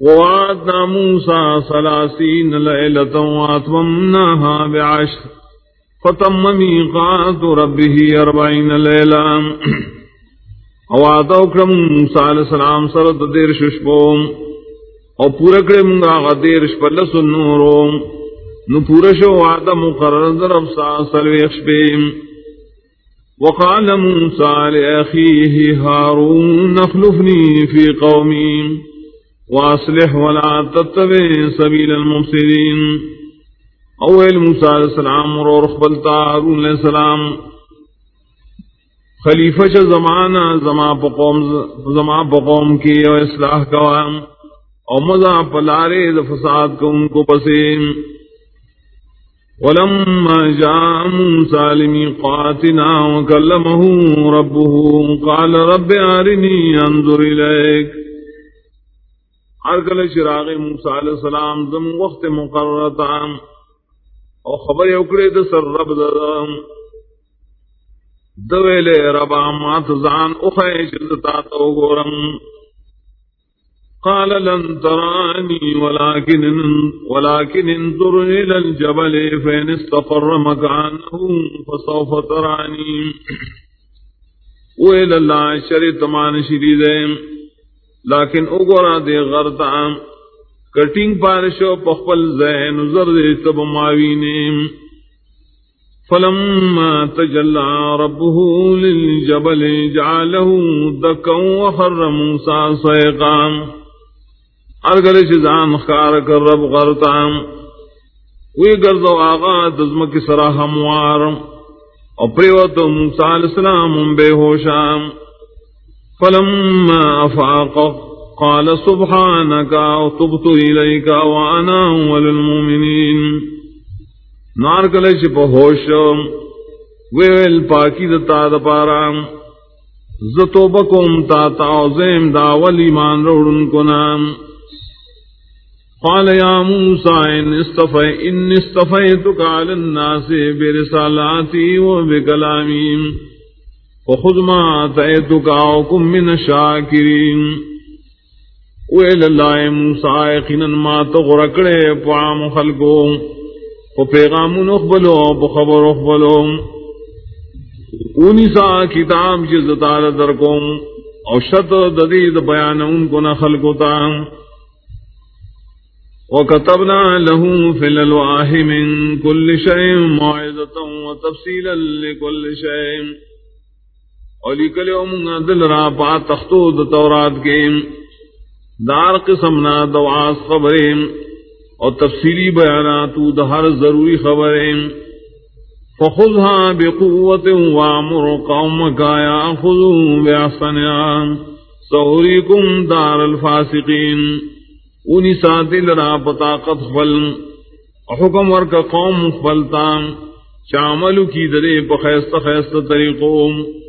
ووعدنا موسى ثلاثين ليلة وأتممناها بعشر. فتم ميقات ربه أربعين ليلة. وعد أكرم موسى عليه السلام سرد دير ششبوم. او پورا کرے منگا غا دیر شپلس النورو نو پورا شو وعد مقرر ضرب سا سلوی اخشبیم. وقال موسى لأخيه هارون نخلفني في قومي واصلح ولا تتبع سبيل المفسدين. اول موسى عليه السلام ورخبلتا هارون عليه السلام. خلیفہ چ زمانہ زما بقوم زما بقوم کی او اصلاح کا او مزا پلارے فساد کو ان کو پسیم. ولما جاء موسى لميقاتنا وكلمه ربه، قال رب أرني أنظر إليك. ارکل شراغ موسیٰ علیہ السلام دم وقت مقررتا او خبر اکڑے دا سر رب دا دویلے ربا مات زان اخیش دتا تو گورم۔ قال لن تراني ولكن ولكن انظر إلى الجبل فإن استقر مكانه فسوف تراني وإلى الله شريط مان شريدين لكن اگورا دے غرطا کٹنگ پارشو پخپل زین زرد تب ماوینیم فلما تجلى ربه للجبل جعله دكا وخر موسى صيقا ارگل شزان خار کر رب غرطام وی گرزو آغا دزم کی سرا ہموار اور پریوت موسیٰ علیہ السلام بے ہوشام فلما افاق قال، سبحانك، وتبت اليك وانا اول المؤمنين. نار کله چې په هوش ویل پاکی د تا د پارا. زتو بکوم تا تعظیم دا ول ایمان وروړن کو نام قال يا موسى إن استفي إن استفيتك على الناس برسالاتي وبكلامي وخذ ما أتيتك وكن من الشاكرين. وإلى الله موسى يقينا ما تغرقل پعام خلقهم وپیغام نخبلو بخبر اخبلو. اونی سا کتاب جزتال درکم او شط ددید بیان ان کو نخلقو تام وكتبنا له في الألواح من كل شيء موعظة وتفصيلا لكل شيء اور ولكل يوم دل را پا تختو د تورات کے دار قسمنا دواس خبریں اور تفصیلی بیانات د ہر ضروری خبریں فخذها بقوة وامر قومك يأخذوا بأحسنها سأريكم دار الفاسقين اونی ساتھی لرا پطاقت خبل۔ حکم ور قوم خبلتا۔ شامل کی درے پخیست خیست طریقوں۔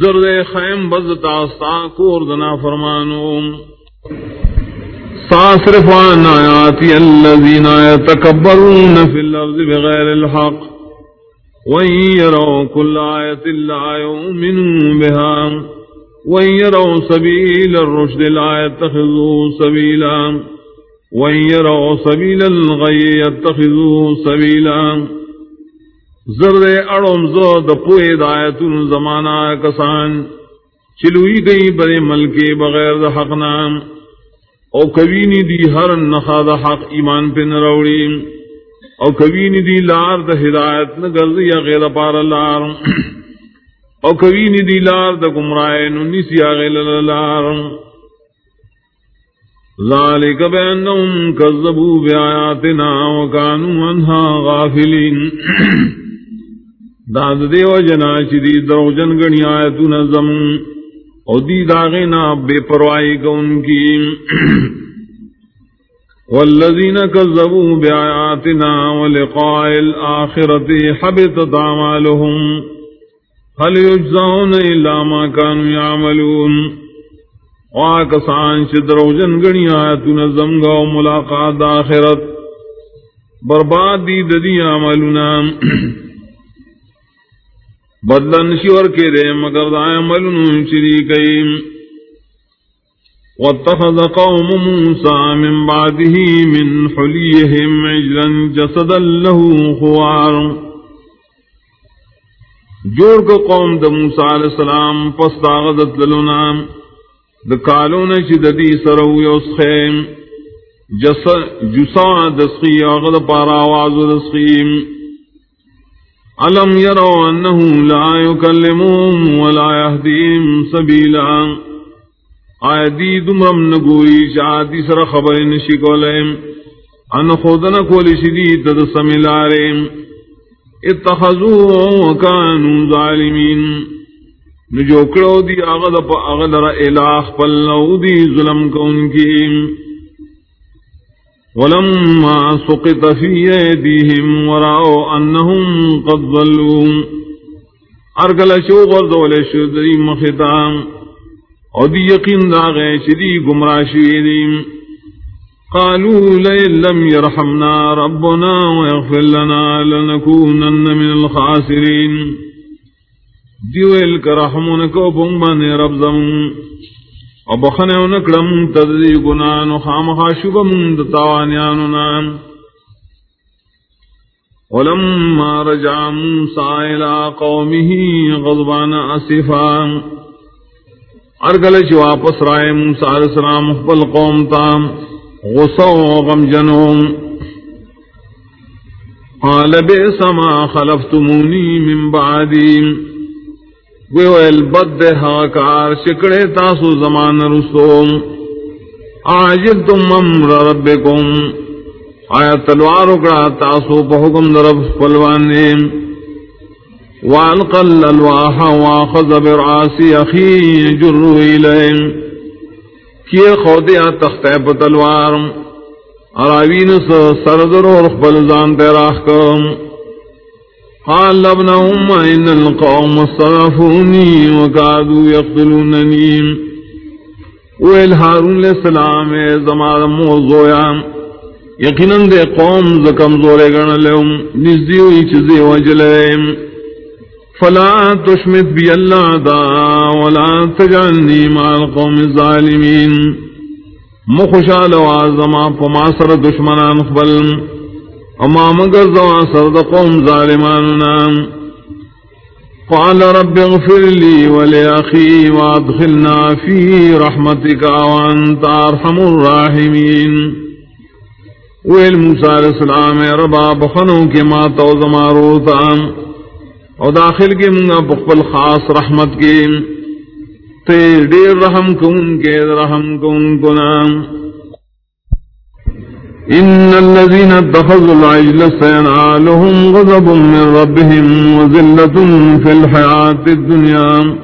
زرد خیم بزتا ستا کور دنا فرمانو. صاصرف عن آیاتی الذین يتکبرون فی الارض بغیر الحق. وَإِن يَرَوْا كُلَّ آيَةٍ لَا يُؤْمِنُوا بِهَا وَإِن يَرَوْا سَبِيلَ الرُّشْدِ لَا يَتَّخِذُوهُ سَبِيلًا وَإِن يَرَوْا سَبِيلَ الْغَيِّ يَتَّخِذُوهُ سَبِيلًا زرد اڑم زود پوئے دایتن زمانہ کسان، چلوئی گئی برے ملکے بغیر دا حق نام، او کبینی دی ہر نخا دا حق ایمان پہ نروڑی او کبینی دی لار دا ہدایت نگرد یا غیر پار لار، او کوي ني دي لار د گمراه نو نسي اغل لار۔ ذالک بانهم كذبوا بآياتنا وكانوا عنها غافلين دا دیو جنا چې دی دروژن غنی آیتونه زم او دی داغه نا بے پروايي کوونکی والذين كذبوا بآياتنا ولقاء الآخرة حبطت أعمالهم هل يجزون إلا ما كانوا يعملون واکسان چې دروژن غنی آیتونه زمغه او ملاقات آخرت. برباد دي د دې عملونه بدلن شي ور کې مگر د عملونو چې دي کوي واتخذ قوم موسى من بعده من حليهم عجلا جسدا له خوار۔ جوڑ کو قوم د موسیٰ علیہ السلام پس داغدت للونا۔ دکالون شددی سرو یوس خیم۔ جسا دسخی آغد پارا آواز دسخیم۔ علم یرو انہو لا یکلمون ولا یهدیم سبیلا آیا دی دمرم نگوئی شاہدی سر خبر نشی کولیم ان خودن کولی شدی تد سمیلاریم اتخذو وکانو ظالمین نجوکڑو دی اغد پا اغد را الہ پلنو دی ظلم کون کی ولما سقط فی ایدیہم وراؤ انہم قد ظلوم ارگل شو غرزول شدری مخطام او دی یقین دا غی چدی گمراہ شویدیم قالوا لئن لم يرحمنا ربنا ويغفر لنا لنكونن من الخاسرين. دیویل کا رحمون کو بنبان رب زمون. او بخنے انکڑم تدری گنان و خامخا شبم دتاوانیاننا ولما رجع موسى إلى قومه غضبان أسفا ارگل چ واپس رائے موسی علیہ السلام خپل قوم تام غصہ و غم جنوم. قال بئس ما خلفتمونی من بعدی ویل بد ہا کار شکڑے تاسو زمان رسوم. آجل تم امر ربکم. آیا تلوار اکڑا تاسو پا حکم درب پلوانیم وألقى الألواح وأخذ برعاس أخي جر إليه. كي خودع تختيب تلوار. أراوين سردر ورخبل زان تیراخ تراخكم قال ابن أم إن القوم صرفوني وكادوا يقتلونني. وإل هارون لسلام زمان موضوعا یقیناً دے قوم زکم زورے گن لهم نزدی ہوئی چیزیں فلا تشمت بي الله دا ولا تجعلني مع القوم الظالمين مخشال وعظما فما سر دشمنان خبل. وما مگر زوا سر قوم ظالماننا قال رب اغفر لي ولأخي وادخلنا في رحمتك وانت أرحم الراحمين ویل موسیٰ علیہ السلام ربا بخنوں کے ماتا و زماروتا او داخل کے منگا بخبل خاص رحمت کے. تیر دیر رحم کن کے، رحم کن کنام إن الذين اتخذوا العجل سينعالهم غضب من ربهم وذلة في الحياة الدنيا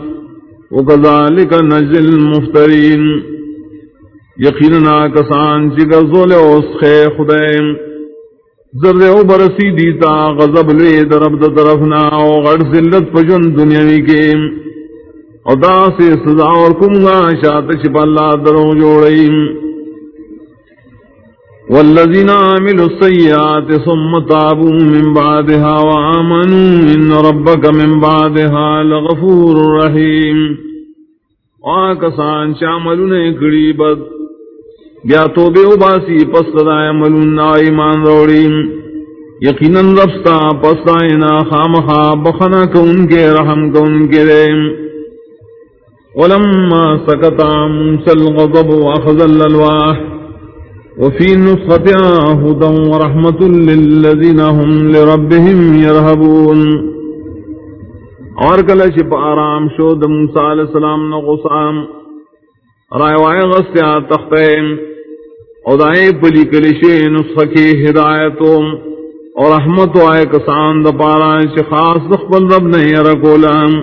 وكذلك نجل المفترين. يقيننا كسان چکا زول اسخي خدائم. زرد او برسی دیتا غضب لے درب دا طرفنا او غر زلت پجن دنیاوی کے او دا سے سزا اور کمگا شاعت شپ اللہ درو جوڑیم والذین عاملوا السیئات ثم تابوا من بعدها وآمنوا ان ربك من بعدها لغفور رحیم. آکسان شاملون اکڑی بد، بیا تو بے اباسی پس دائے ملون ایمان روڑیم یقیناً رفتا پس دائنا خامخا بخنا کون کے، رحم کون کے ریم ولما سکتا موسى الغضب واخذ الالواح وفي نسختها هدى ورحمة للذين هم لربهم يرهبون. اور کل شپ آرام شود موسیٰ علیہ السلام نغسام رائے وائے غستیا تختیم ادائے پلی کلشے نسخہ کی ہدایتوں، اور احمد آئے کسان د دپارا خاص دخبل رب نه نہیں رکولم